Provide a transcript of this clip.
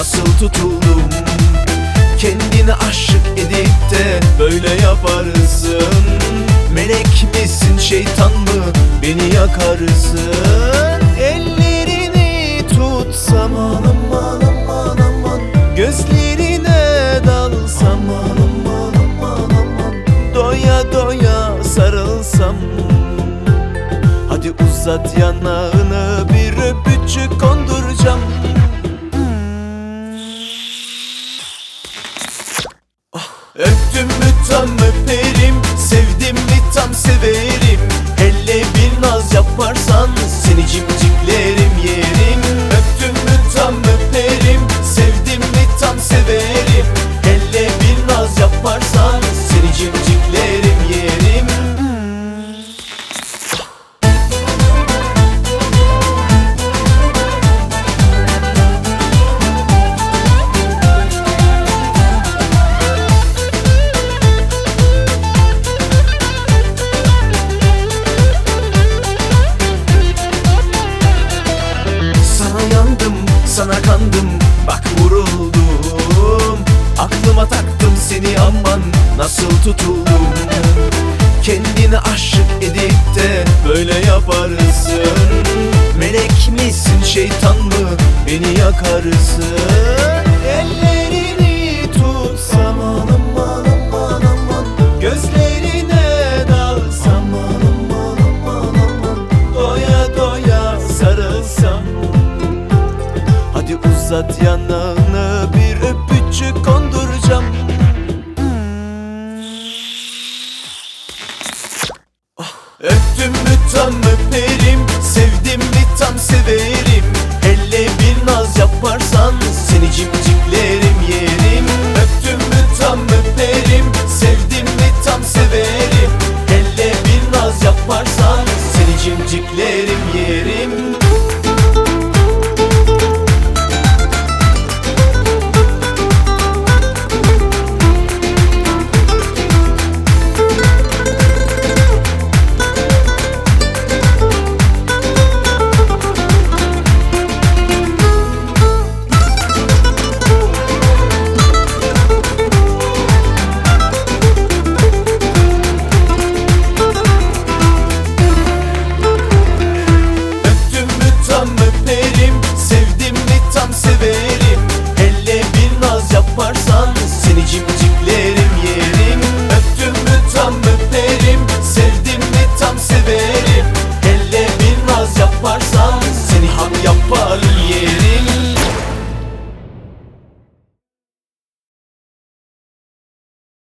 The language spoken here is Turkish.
nasıl tutuldum Kendini aşık edip de böyle yaparsın. Melek misin şeytan mı? Beni yakarsın. Ellerini tutsam aman aman aman Gözlerine dalsam aman aman aman. Doya doya sarılsam. Hadi uzat yanağını bir öpücük Öptüm bak vuruldum Aklıma taktım seni aman nasıl tutuldum? Kendini aşık edip de böyle yaparsın. Melek misin şeytan mı beni yakarsın Hadi uzat yanağını bir öpücük konduracağım. Ah, Öptüm mü tam öperim Sevdim mi tam severim. Yaparsan